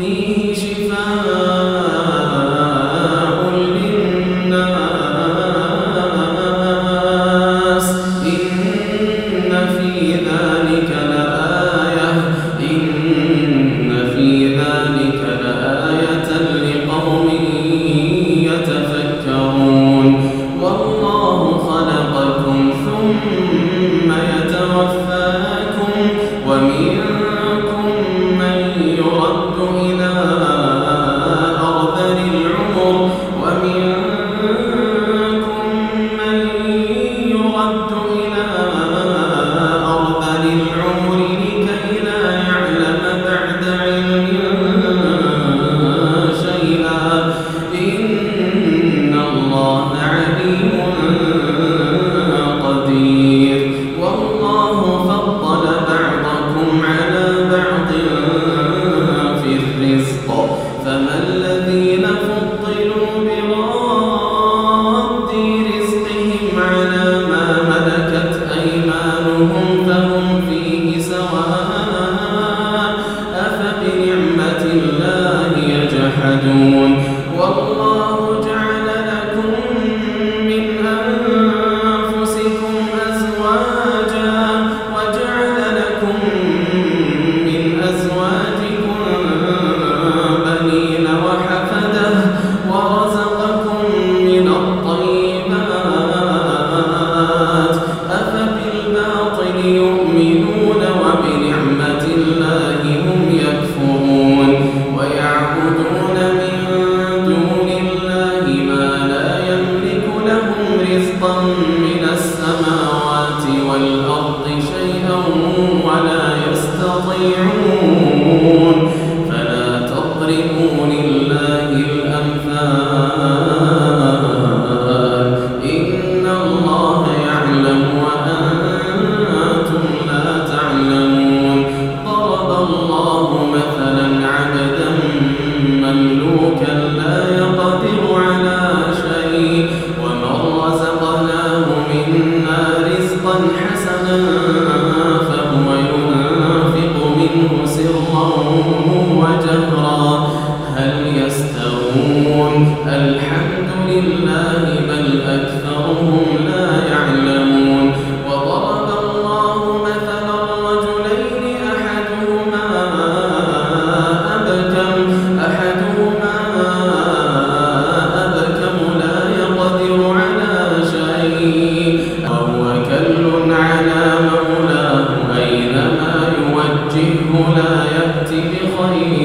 فيه Oh. قدير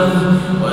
love,